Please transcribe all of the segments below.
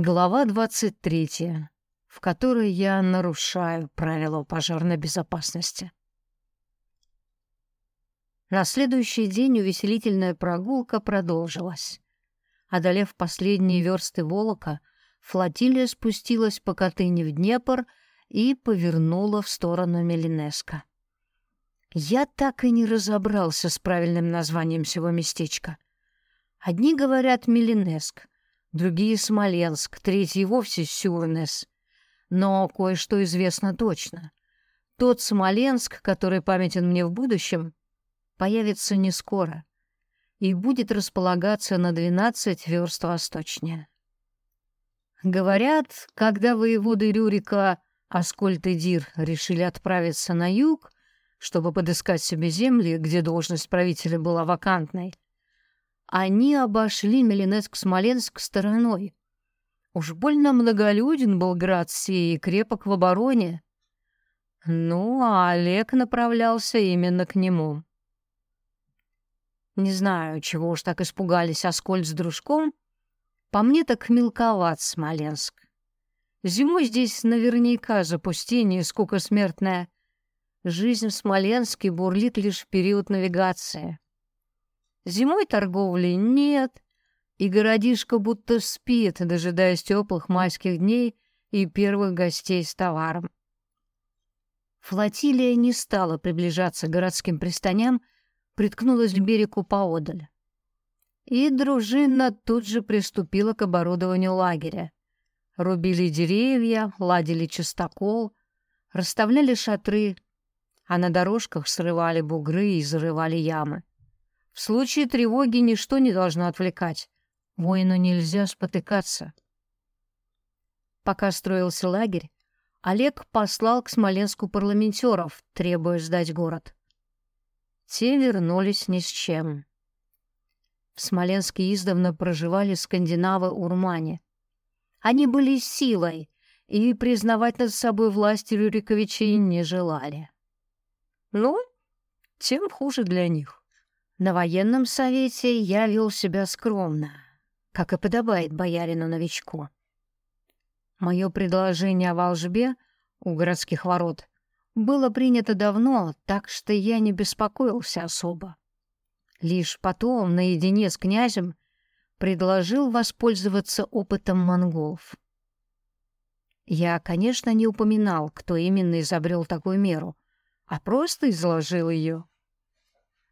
Глава 23, в которой я нарушаю правила пожарной безопасности. На следующий день увеселительная прогулка продолжилась. Одолев последние версты Волока, флотилия спустилась по Катыни в Днепр и повернула в сторону Мелинеска. Я так и не разобрался с правильным названием всего местечка. Одни говорят Мелинеск — другие — Смоленск, третий вовсе Сюрнес. Но кое-что известно точно. Тот Смоленск, который памятен мне в будущем, появится не скоро и будет располагаться на 12 верст восточнее. Говорят, когда воеводы Рюрика Аскольд и Дир решили отправиться на юг, чтобы подыскать себе земли, где должность правителя была вакантной, они обошли Меленецк-Смоленск стороной. Уж больно многолюден был град сей и крепок в обороне. Ну, а Олег направлялся именно к нему. Не знаю, чего уж так испугались Аскольд с дружком. По мне так мелковат Смоленск. Зимой здесь наверняка запустение скука смертная. Жизнь в Смоленске бурлит лишь в период навигации. Зимой торговли нет, и городишко будто спит, дожидаясь теплых майских дней и первых гостей с товаром. Флотилия не стала приближаться к городским пристаням, приткнулась к берегу поодаль. И дружина тут же приступила к оборудованию лагеря. Рубили деревья, ладили чистокол, расставляли шатры, а на дорожках срывали бугры и зарывали ямы. В случае тревоги ничто не должно отвлекать. Воину нельзя спотыкаться. Пока строился лагерь, Олег послал к Смоленску парламентеров, требуя сдать город. Те вернулись ни с чем. В Смоленске издавна проживали скандинавы-урмане. Они были силой и признавать над собой власть Рюриковичей не желали. Ну, тем хуже для них. На военном совете я вел себя скромно, как и подобает боярину-новичку. Мое предложение о волжбе у городских ворот было принято давно, так что я не беспокоился особо. Лишь потом, наедине с князем, предложил воспользоваться опытом монголов. Я, конечно, не упоминал, кто именно изобрел такую меру, а просто изложил ее.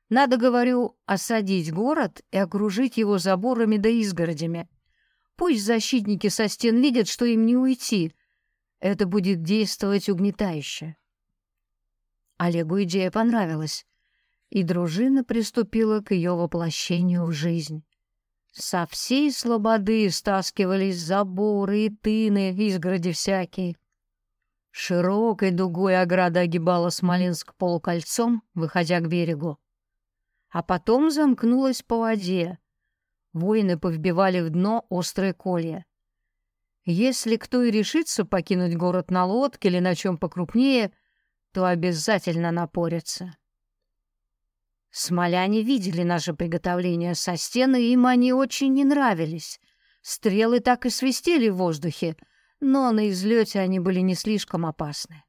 Надо, говорю, осадить город и окружить его заборами да изгородями. Пусть защитники со стен видят, что им не уйти. Это будет действовать угнетающе. Олегу идея понравилась, и дружина приступила к ее воплощению в жизнь. Со всей слободы стаскивались заборы и тыны, изгороди всякие. Широкой дугой ограда огибала Смоленск полукольцом, выходя к берегу а потом замкнулась по воде. Воины повбивали в дно острые колья. Если кто и решится покинуть город на лодке или на чем покрупнее, то обязательно напорятся. Смоляне видели наше приготовление со стены, им они очень не нравились. Стрелы так и свистели в воздухе, но на излете они были не слишком опасны.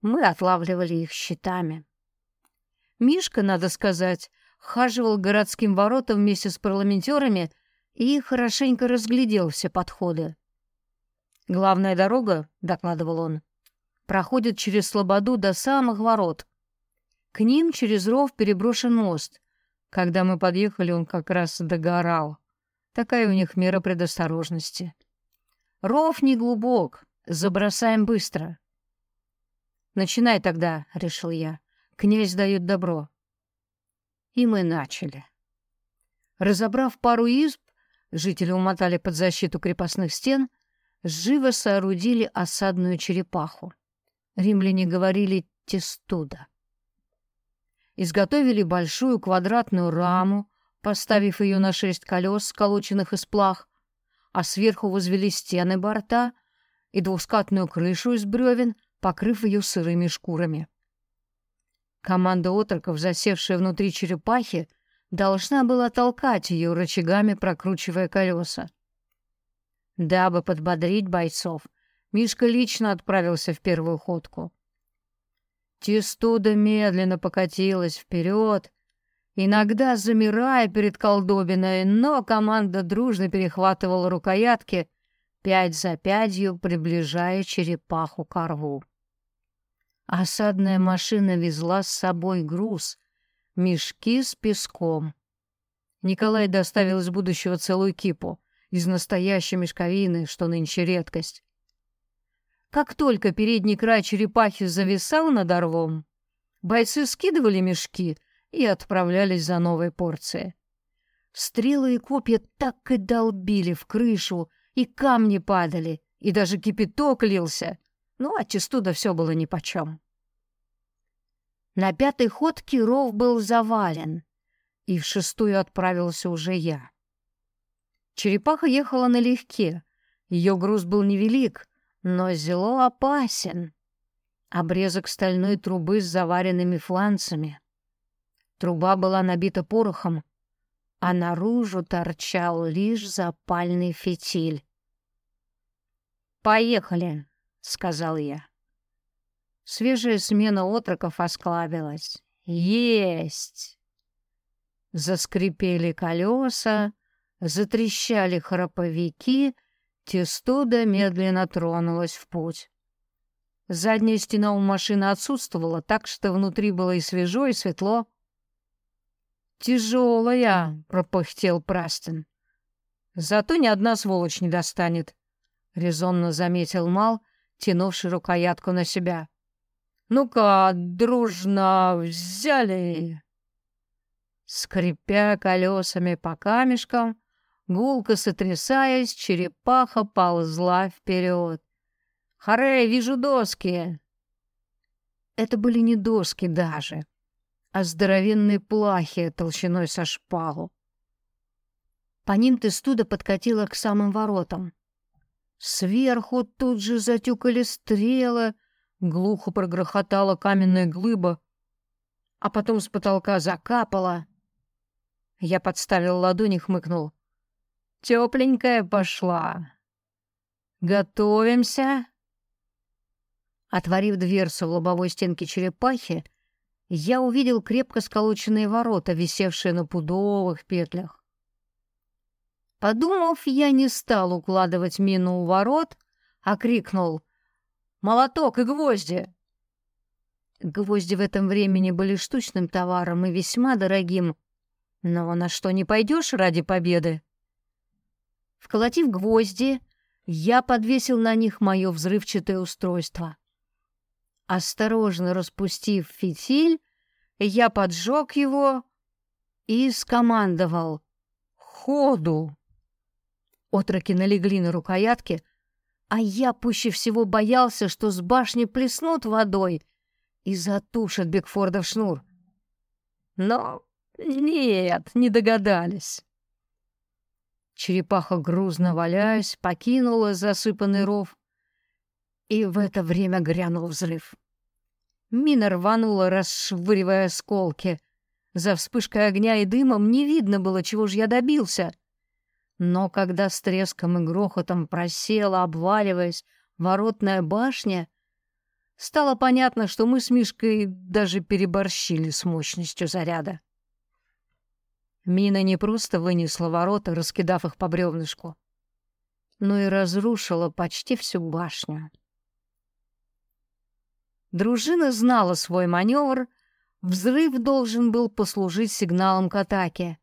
Мы отлавливали их щитами. Мишка, надо сказать, хаживал городским воротам вместе с парламентерами и хорошенько разглядел все подходы. «Главная дорога», — докладывал он, — «проходит через Слободу до самых ворот. К ним через ров переброшен мост. Когда мы подъехали, он как раз догорал. Такая у них мера предосторожности. Ров не глубок, забросаем быстро». «Начинай тогда», — решил я. Князь дает добро. И мы начали. Разобрав пару изб, жители умотали под защиту крепостных стен, живо соорудили осадную черепаху. Римляне говорили «тестуда». Изготовили большую квадратную раму, поставив ее на шесть колес, сколоченных из плах, а сверху возвели стены борта и двускатную крышу из бревен, покрыв ее сырыми шкурами. Команда отроков, засевшая внутри черепахи, должна была толкать ее рычагами, прокручивая колеса. Дабы подбодрить бойцов, Мишка лично отправился в первую ходку. Тестуда медленно покатилась вперед, иногда замирая перед колдобиной, но команда дружно перехватывала рукоятки, пять за пятью приближая черепаху к рву. Осадная машина везла с собой груз, мешки с песком. Николай доставил из будущего целую кипу, из настоящей мешковины, что нынче редкость. Как только передний край черепахи зависал над орлом, бойцы скидывали мешки и отправлялись за новой порцией. Стрелы и копья так и долбили в крышу, и камни падали, и даже кипяток лился, ну а Чистуда все было нипочем. На пятой ходке ров был завален, и в шестую отправился уже я. Черепаха ехала налегке, ее груз был невелик, но зело опасен. Обрезок стальной трубы с заваренными фланцами. Труба была набита порохом, а наружу торчал лишь запальный фитиль. «Поехали», — сказал я. Свежая смена отроков осклабилась. «Есть!» Заскрипели колеса, затрещали храповики, Тестуда медленно тронулась в путь. Задняя стена у машины отсутствовала, так что внутри было и свежо, и светло. «Тяжелая», — пропыхтел Прастон. «Зато ни одна сволочь не достанет», — резонно заметил Мал, тянувший рукоятку на себя. «Ну-ка, дружно взяли!» Скрипя колесами по камешкам, Гулко сотрясаясь, черепаха ползла вперед. «Харе, вижу доски!» Это были не доски даже, а здоровенные плахи толщиной со шпалу. По ним тестуда подкатила к самым воротам. Сверху тут же затюкали стрелы, глухо прогрохотала каменная глыба, а потом с потолка закапала. Я подставил ладонь и хмыкнул. Тепленькая пошла. Готовимся. Отворив дверцу в лобовой стенке черепахи, я увидел крепко сколоченные ворота, висевшие на пудовых петлях. Подумав, я не стал укладывать мину у ворот, а крикнул «Молоток и гвозди!». Гвозди в этом времени были штучным товаром и весьма дорогим, но на что не пойдешь ради победы? Вколотив гвозди, я подвесил на них мое взрывчатое устройство. Осторожно распустив фитиль, я поджег его и скомандовал «Ходу!». Отроки налегли на рукоятки, а я пуще всего боялся, что с башни плеснут водой и затушат Бигфордов шнур. Но нет, не догадались. Черепаха, грузно валяясь, покинула засыпанный ров, и в это время грянул взрыв. Мина рванула, расшвыривая осколки. За вспышкой огня и дымом не видно было, чего же я добился. Но когда с треском и грохотом просела, обваливаясь, воротная башня, стало понятно, что мы с Мишкой даже переборщили с мощностью заряда. Мина не просто вынесла ворота, раскидав их по бревнышку, но и разрушила почти всю башню. Дружина знала свой маневр, взрыв должен был послужить сигналом к атаке.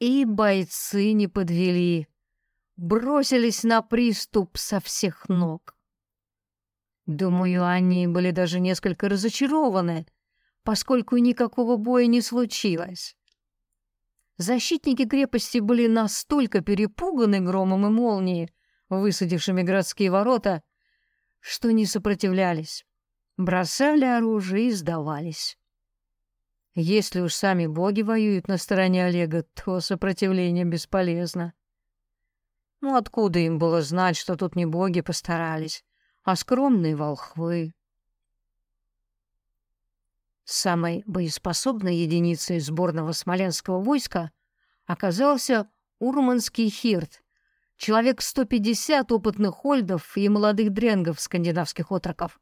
И бойцы не подвели, бросились на приступ со всех ног. Думаю, они были даже несколько разочарованы, поскольку никакого боя не случилось. Защитники крепости были настолько перепуганы громом и молнией, высадившими городские ворота, что не сопротивлялись, бросали оружие и сдавались. Если уж сами боги воюют на стороне Олега, то сопротивление бесполезно. Ну откуда им было знать, что тут не боги постарались, а скромные волхвы? Самой боеспособной единицей сборного смоленского войска оказался урманский хирт, человек 150 опытных хольдов и молодых дренгов скандинавских отроков.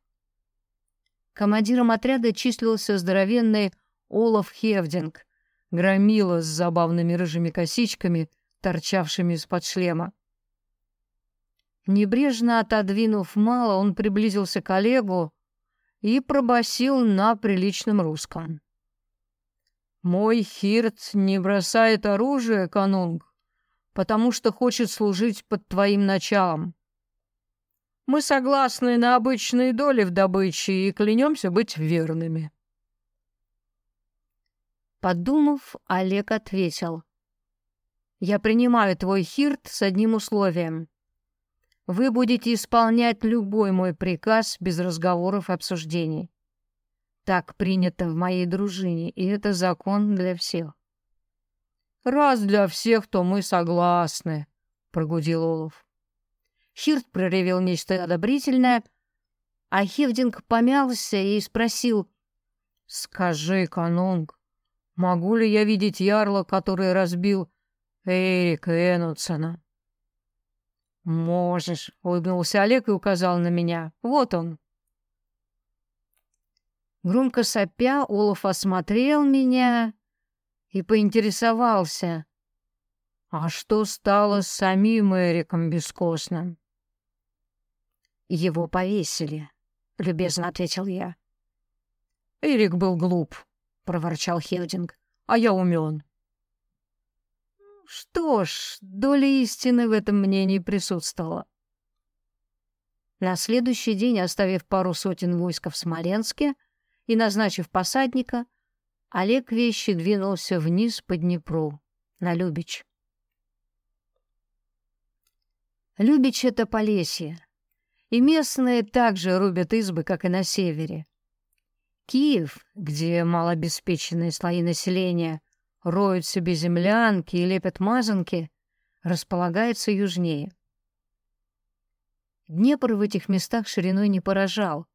Командиром отряда числился здоровенный Олаф Хевдинг, громила с забавными рыжими косичками, торчавшими из-под шлема. Небрежно отодвинув мало, он приблизился к Олегу и пробасил на приличном русском. «Мой Хирт не бросает оружие, канунг, потому что хочет служить под твоим началом. Мы согласны на обычные доли в добыче и клянемся быть верными». Подумав, Олег ответил. «Я принимаю твой хирт с одним условием. Вы будете исполнять любой мой приказ без разговоров и обсуждений. Так принято в моей дружине, и это закон для всех». «Раз для всех, то мы согласны», — прогудел Олов. Хирт проревел нечто одобрительное, а Хевдинг помялся и спросил, «Скажи, канунг, Могу ли я видеть ярла, который разбил Эрика Энутсона? Можешь, улыбнулся Олег и указал на меня. Вот он. Громко сопя, Олаф осмотрел меня и поинтересовался. А что стало с самим Эриком Бескостным? Его повесили, любезно ответил я. Эрик был глуп, проворчал Хелдинг. А я умен. Что ж, доля истины в этом мнении присутствовала. На следующий день, оставив пару сотен войска в Смоленске и назначив посадника, Олег Вещи двинулся вниз по Днепру, на Любич. Любич — это Полесье, и местные также рубят избы, как и на севере. Киев, где малообеспеченные слои населения роют себе землянки и лепят мазанки, располагается южнее. Днепр в этих местах шириной не поражал.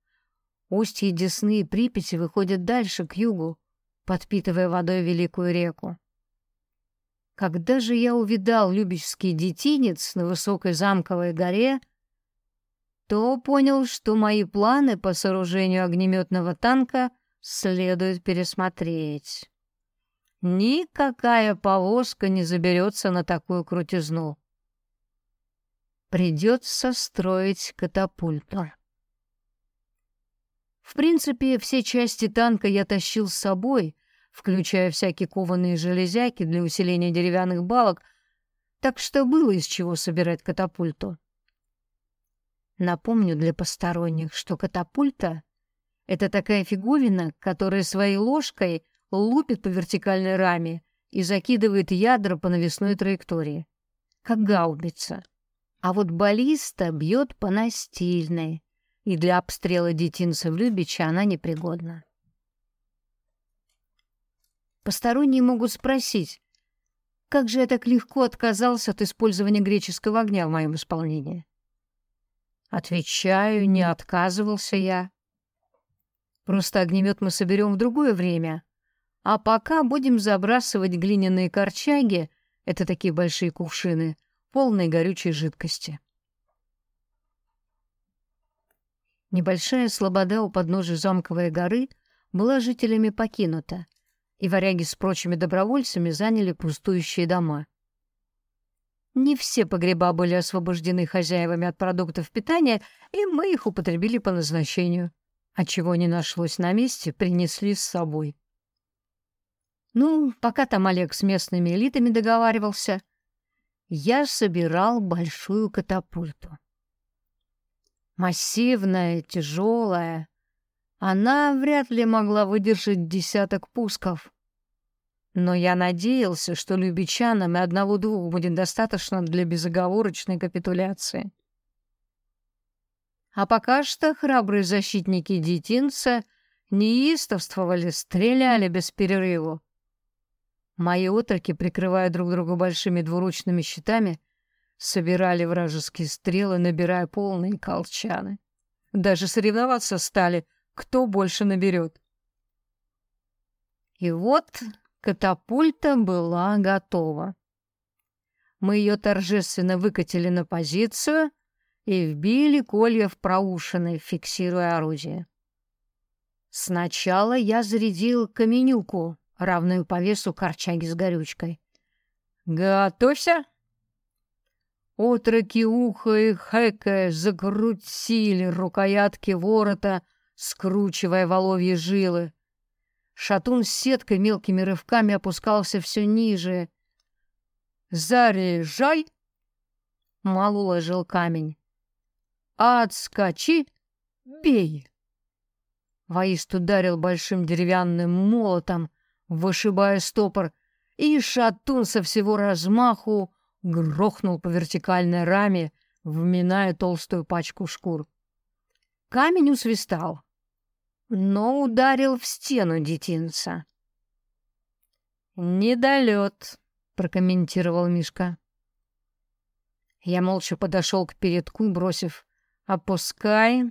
Устье Десны и Припяти выходят дальше, к югу, подпитывая водой великую реку. Когда же я увидал Любичский детинец на высокой замковой горе — то понял, что мои планы по сооружению огнеметного танка следует пересмотреть. Никакая повозка не заберется на такую крутизну. Придется строить катапульту. В принципе, все части танка я тащил с собой, включая всякие кованые железяки для усиления деревянных балок, так что было из чего собирать катапульту. Напомню для посторонних, что катапульта — это такая фиговина, которая своей ложкой лупит по вертикальной раме и закидывает ядра по навесной траектории, как гаубица. А вот баллиста бьет по настильной, и для обстрела детинца в Любиче она непригодна. Посторонние могут спросить, как же я так легко отказался от использования греческого огня в моем исполнении? Отвечаю, не отказывался я. Просто огнемет мы соберем в другое время. А пока будем забрасывать глиняные корчаги, это такие большие кувшины, полные горючей жидкости. Небольшая слобода у подножия замковой горы была жителями покинута, и варяги с прочими добровольцами заняли пустующие дома. Не все погреба были освобождены хозяевами от продуктов питания, и мы их употребили по назначению. А чего не нашлось на месте, принесли с собой. Ну, пока там Олег с местными элитами договаривался, я собирал большую катапульту. Массивная, тяжелая, она вряд ли могла выдержать десяток пусков. Но я надеялся, что любичанам и одного-двух будет достаточно для безоговорочной капитуляции. А пока что храбрые защитники детинца неистовствовали, стреляли без перерыва. Мои отроки, прикрывая друг друга большими двуручными щитами, собирали вражеские стрелы, набирая полные колчаны. Даже соревноваться стали, кто больше наберет. И вот Катапульта была готова. Мы ее торжественно выкатили на позицию и вбили колья в проушины, фиксируя орудие. Сначала я зарядил каменюку, равную по весу корчаги с горючкой. «Готовься!» Отроки уха и хэкая закрутили рукоятки ворота, скручивая воловьи жилы. Шатун с сеткой мелкими рывками опускался все ниже. «Заряжай!» Мал уложил камень. «Отскочи! Бей!» Воист ударил большим деревянным молотом, вышибая стопор, и шатун со всего размаху грохнул по вертикальной раме, вминая толстую пачку шкур. Камень усвистал, но ударил в стену детинца. «Недолет», — прокомментировал Мишка. Я молча подошел к передку, бросив «опускай»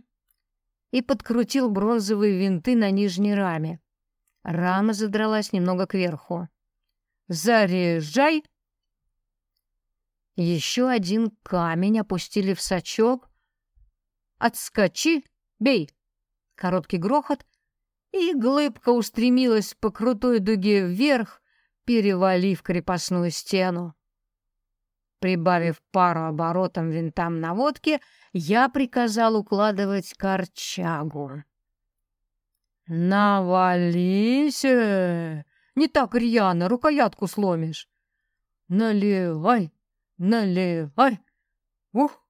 и подкрутил бронзовые винты на нижней раме. Рама задралась немного кверху. «Заряжай!» Еще один камень опустили в сачок. «Отскочи! Бей!» Короткий грохот, и глыбка устремилась по крутой дуге вверх, перевалив крепостную стену. Прибавив пару оборотом винтам наводки, я приказал укладывать корчагу. «Навались! Не так рьяно, рукоятку сломишь! Наливай, наливай! Ух!»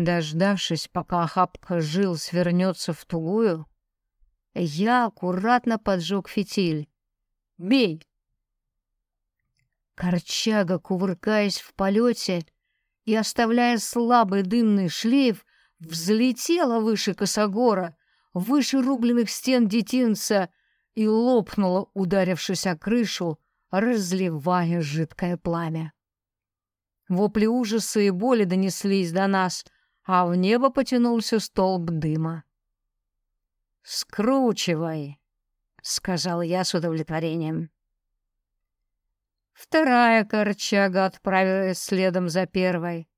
Дождавшись, пока охапка жил свернется в тугую, я аккуратно поджег фитиль. «Бей!» Корчага, кувыркаясь в полете и оставляя слабый дымный шлейф, взлетела выше косогора, выше рубленных стен детинца и лопнула, ударившись о крышу, разливая жидкое пламя. Вопли ужаса и боли донеслись до нас, а в небо потянулся столб дыма. «Скручивай», — сказал я с удовлетворением. Вторая корчага отправилась следом за первой.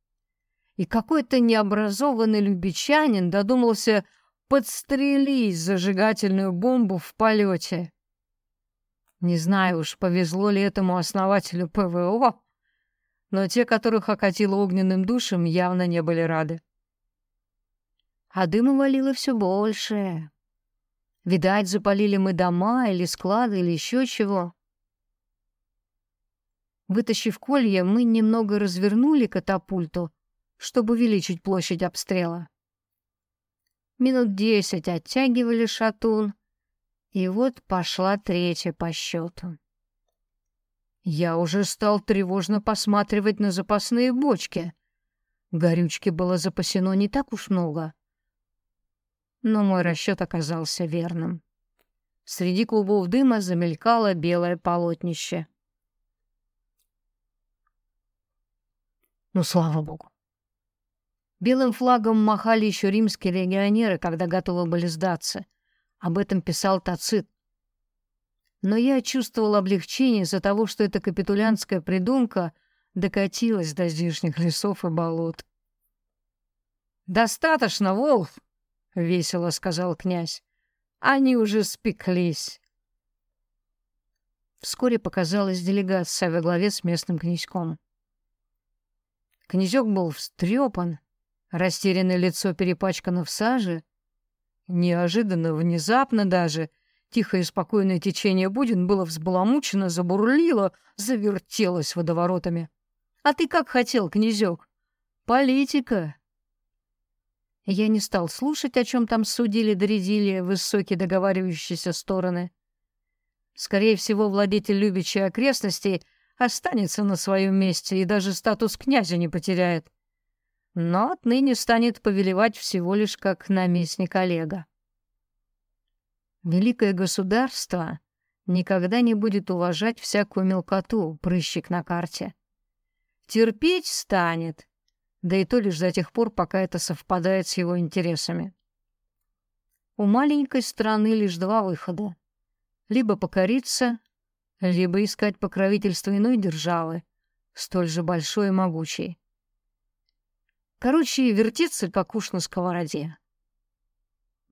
И какой-то необразованный любичанин додумался подстрелить зажигательную бомбу в полете. Не знаю уж, повезло ли этому основателю ПВО, но те, которых окатило огненным душем, явно не были рады. А дыма валило все больше. Видать, запалили мы дома или склады или еще чего. Вытащив колья, мы немного развернули катапульту, чтобы увеличить площадь обстрела. Минут десять оттягивали шатун, и вот пошла третья по счету. Я уже стал тревожно посматривать на запасные бочки. Горючки было запасено не так уж много. Но мой расчет оказался верным. Среди клубов дыма замелькало белое полотнище. Ну, слава богу. Белым флагом махали еще римские легионеры, когда готовы были сдаться. Об этом писал Тацит. Но я чувствовал облегчение из-за того, что эта капитулянская придумка докатилась до здешних лесов и болот. «Достаточно, Волф!» — весело сказал князь. «Они уже спеклись». Вскоре показалась делегация во главе с местным князьком. Князек был встрепан, растерянное лицо перепачкано в саже. Неожиданно, внезапно даже, тихое и спокойное течение Будин было взбаламучено, забурлило, завертелось водоворотами. «А ты как хотел, князек? Политика!» Я не стал слушать, о чем там судили-доредили высокие договаривающиеся стороны. Скорее всего, владетель любящей окрестностей останется на своем месте и даже статус князя не потеряет. Но отныне станет повелевать всего лишь как наместник Олега. Великое государство никогда не будет уважать всякую мелкоту, прыщик на карте. Терпеть станет, да и то лишь до тех пор, пока это совпадает с его интересами. У маленькой страны лишь два выхода. Либо покориться, либо искать покровительство иной державы, столь же большой и могучий. Короче, вертится как уж на сковороде.